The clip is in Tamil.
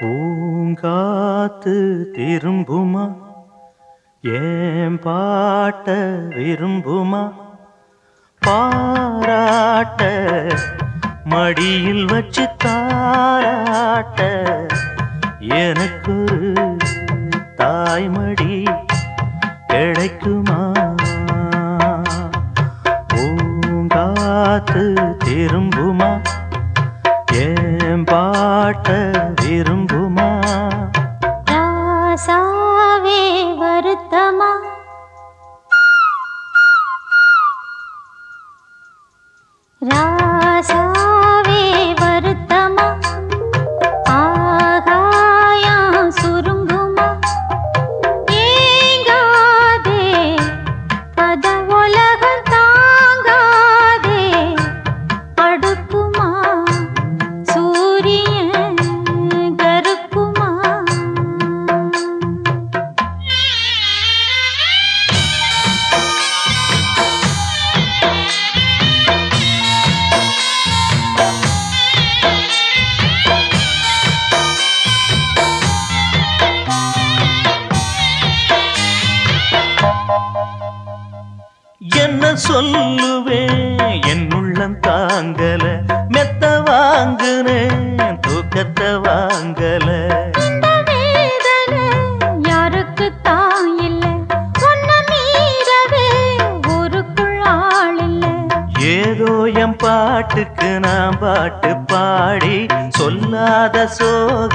பூங்காத்து திரும்புமா? ஏன் பாட்ட விரும்புமா? பாராட்ட மடியில் வச்சு தாராட்ட எனக்கு தாய்மடி கிடைக்குமா? பூங்காத்து திரும்புமா? पाठ वुसा वरुतमा रा என்ன சொல்லுவேன் என் உள்ளம் தாங்கல மெத்த வாங்குனேன் தூக்கத்தை வாங்கல. ஏதோ என் பாட்டுக்கு நான் பாட்டு பாடி சொல்லாத சோக